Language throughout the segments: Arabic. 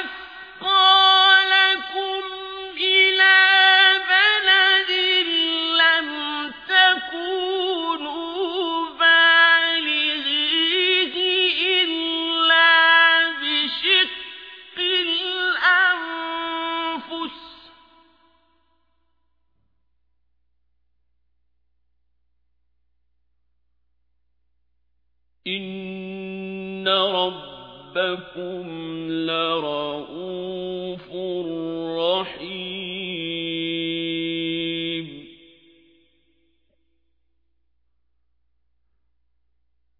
أثقالكم إلى بلد لم تكونوا إلا بشق الأنفس. إن رب ربكم لرؤوف رحيم.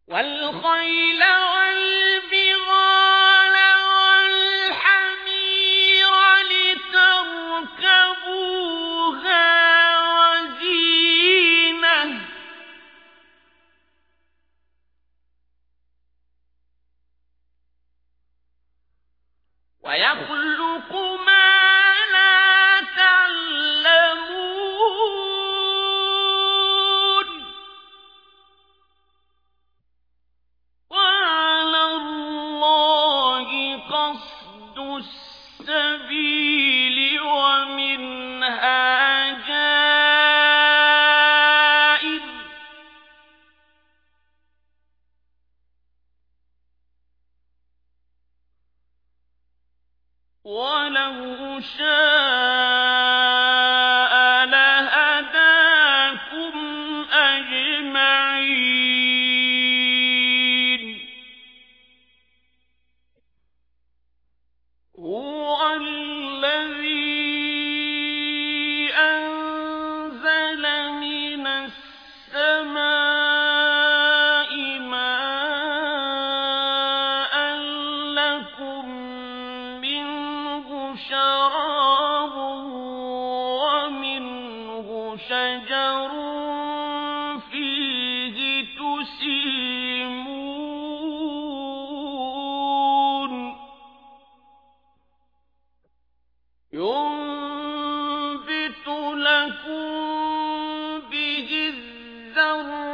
والخيل ويخلق ما لا تعلمون. وعلى الله قصد السبيل ولو شاء لهداكم أجمعين هو الذي أنزل من السماء ومنه شجر فيه تسيمون. ينبت لكم به الزرع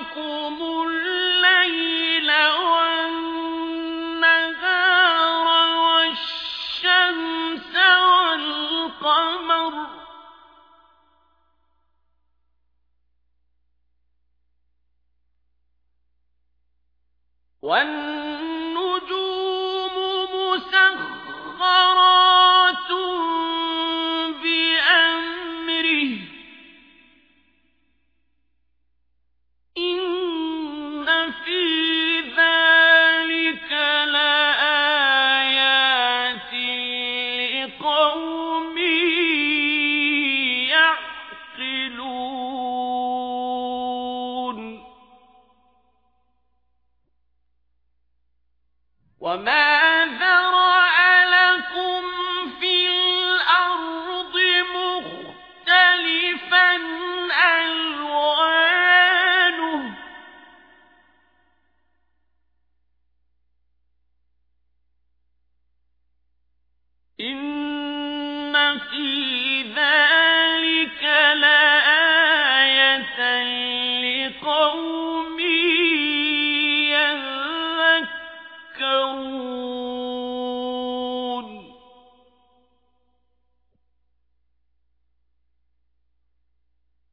والنجوم مسخرات بأمره. إن في ذلك لآيات لقوم يعقلون. وما